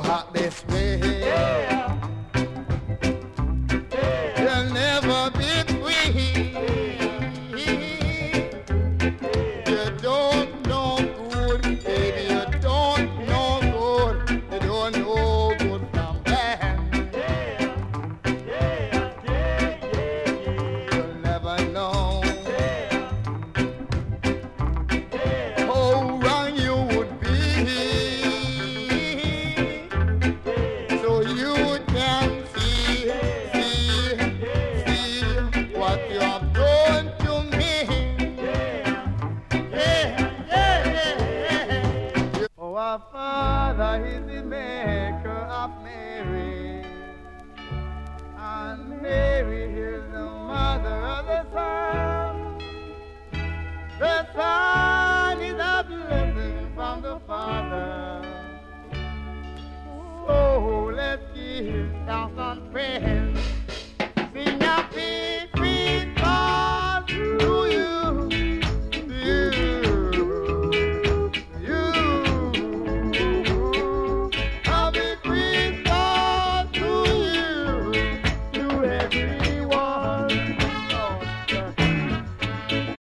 hot this way. Yeah. our Father is the maker of Mary, and Mary is the mother of the Son. The Son is a blessing from the Father. So let's give thanks and praise.